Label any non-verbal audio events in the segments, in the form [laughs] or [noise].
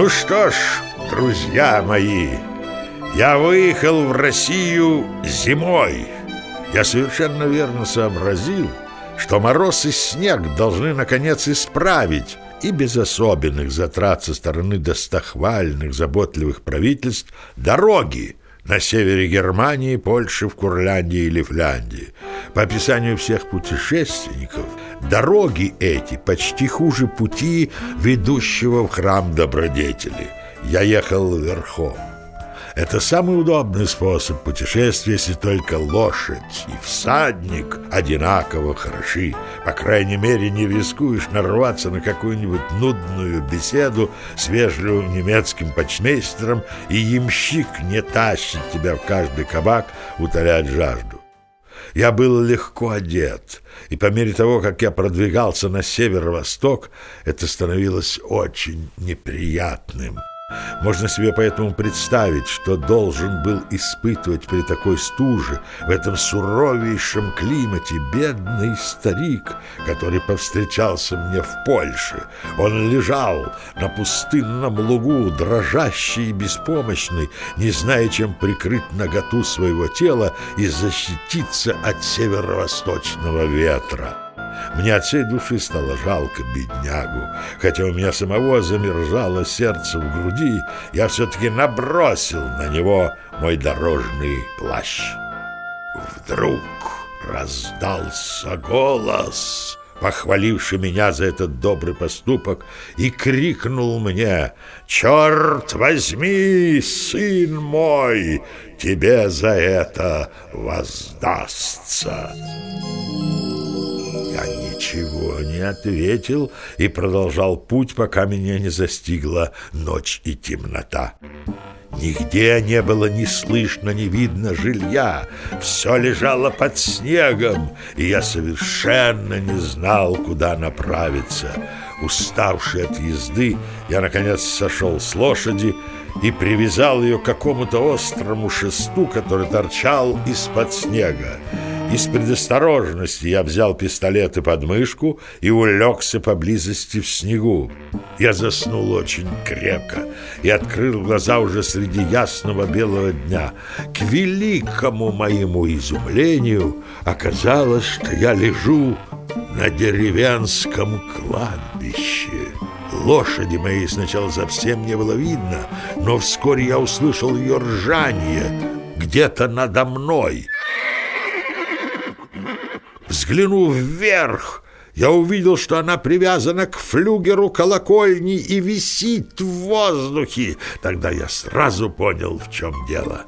Ну что ж, друзья мои, я выехал в Россию зимой. Я совершенно верно сообразил, что мороз и снег должны, наконец, исправить и без особенных затрат со стороны достохвальных, заботливых правительств дороги на севере Германии, Польши, в Курляндии или Фляндии. По описанию всех путешественников, дороги эти почти хуже пути, ведущего в храм добродетели. Я ехал верхом. Это самый удобный способ путешествия, если только лошадь и всадник одинаково хороши. По крайней мере, не рискуешь нарваться на какую-нибудь нудную беседу с вежливым немецким почмейстером, и ямщик не тащит тебя в каждый кабак утолять жажду. Я был легко одет, и по мере того, как я продвигался на северо-восток, это становилось очень неприятным – можно себе поэтому представить, что должен был испытывать при такой стуже, в этом суровейшем климате, бедный старик, который повстречался мне в Польше. Он лежал на пустынном лугу, дрожащий и беспомощный, не зная, чем прикрыть наготу своего тела и защититься от северо-восточного ветра. Мне от всей души стало жалко беднягу. Хотя у меня самого замерзало сердце в груди, я все-таки набросил на него мой дорожный плащ. Вдруг раздался голос, похваливший меня за этот добрый поступок, и крикнул мне «Черт возьми, сын мой, тебе за это воздастся!» Ничего не ответил и продолжал путь, пока меня не застигла ночь и темнота. Нигде не было ни слышно, ни видно жилья. Все лежало под снегом, и я совершенно не знал, куда направиться. Уставший от езды, я, наконец, сошел с лошади и привязал ее к какому-то острому шесту, который торчал из-под снега. Из предосторожности я взял пистолет и подмышку и улегся поблизости в снегу. Я заснул очень крепко и открыл глаза уже среди ясного белого дня. К великому моему изумлению оказалось, что я лежу на деревенском кладбище. Лошади моей сначала совсем не было видно, но вскоре я услышал ее ржание где-то надо мной — Взглянув вверх, я увидел, что она привязана к флюгеру колокольни и висит в воздухе. Тогда я сразу понял, в чем дело.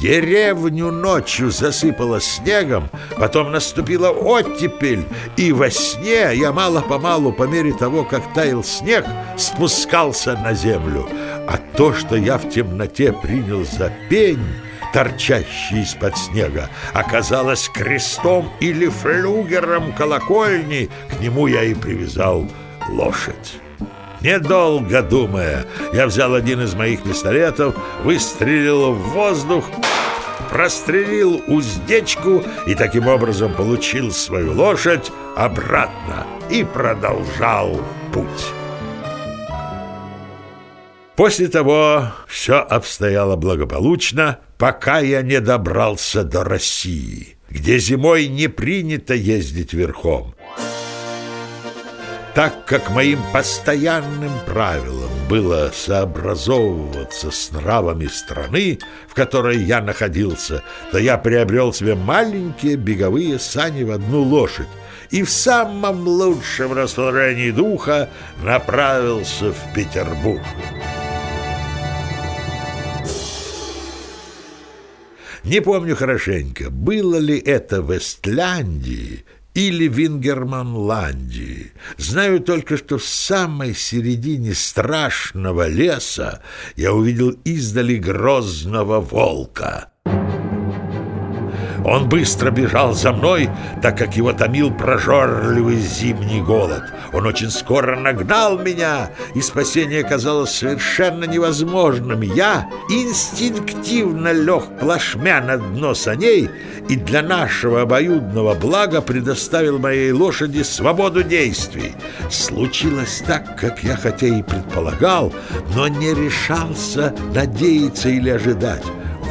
Деревню ночью засыпало снегом, потом наступила оттепель, и во сне я мало-помалу, по мере того, как таял снег, спускался на землю. А то, что я в темноте принял за пень, торчащий из-под снега, оказалось крестом или флюгером колокольни. К нему я и привязал лошадь. Недолго думая, я взял один из моих пистолетов, выстрелил в воздух, прострелил уздечку и таким образом получил свою лошадь обратно и продолжал путь. После того все обстояло благополучно, пока я не добрался до России, где зимой не принято ездить верхом. Так как моим постоянным правилом было сообразовываться с нравами страны, в которой я находился, то я приобрел себе маленькие беговые сани в одну лошадь и в самом лучшем расположении духа направился в Петербург. Не помню хорошенько, было ли это в Эстляндии или в Ингерманландии. Знаю только, что в самой середине страшного леса я увидел издали грозного волка. Он быстро бежал за мной, так как его томил прожорливый зимний голод. Он очень скоро нагнал меня, и спасение казалось совершенно невозможным. Я инстинктивно лег плашмя на дно саней и для нашего обоюдного блага предоставил моей лошади свободу действий. Случилось так, как я хотя и предполагал, но не решался надеяться или ожидать.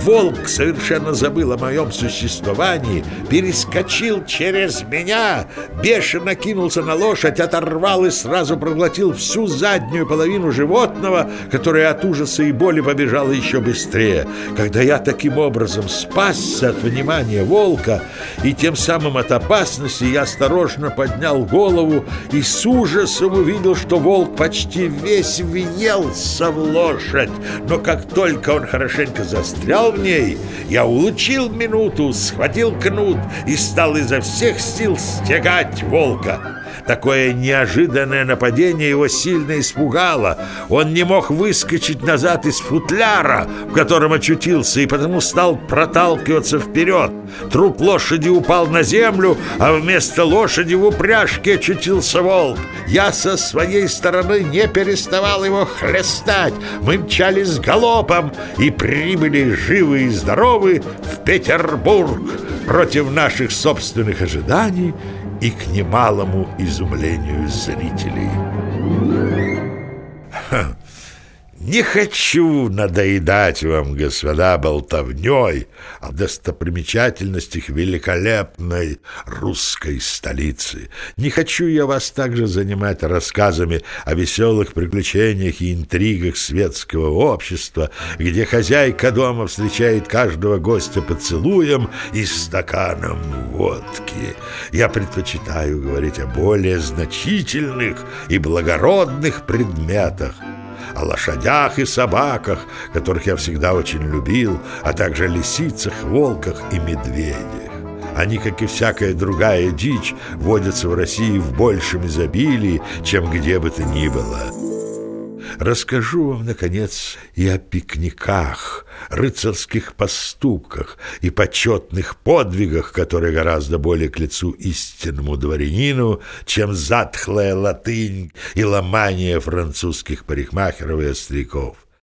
Волк совершенно забыл о моем существовании, перескочил через меня, бешено кинулся на лошадь, оторвал и сразу проглотил всю заднюю половину животного, которое от ужаса и боли побежало еще быстрее. Когда я таким образом спасся от внимания волка и тем самым от опасности, я осторожно поднял голову и с ужасом увидел, что волк почти весь въелся в лошадь. Но как только он хорошенько застрял, в ней, я улучил минуту, схватил кнут и стал изо всех сил стягать волка. Такое неожиданное нападение его сильно испугало. Он не мог выскочить назад из футляра, в котором очутился, и потому стал проталкиваться вперед. Труп лошади упал на землю, а вместо лошади в упряжке очутился волк. Я со своей стороны не переставал его хлестать. Мы мчались галопом и прибыли живы и здоровы в Петербург против наших собственных ожиданий и к немалому изумлению зрителей. [laughs] Не хочу надоедать вам, господа, болтовней о достопримечательностях великолепной русской столицы. Не хочу я вас также занимать рассказами о веселых приключениях и интригах светского общества, где хозяйка дома встречает каждого гостя поцелуем и стаканом водки. Я предпочитаю говорить о более значительных и благородных предметах, о лошадях и собаках, которых я всегда очень любил, а также лисицах, волках и медведях. Они, как и всякая другая дичь, водятся в России в большем изобилии, чем где бы то ни было. Расскажу вам, наконец, и о пикниках, рыцарских поступках и почетных подвигах, которые гораздо более к лицу истинному дворянину, чем затхлая латынь и ломание французских парикмахеров и остряков.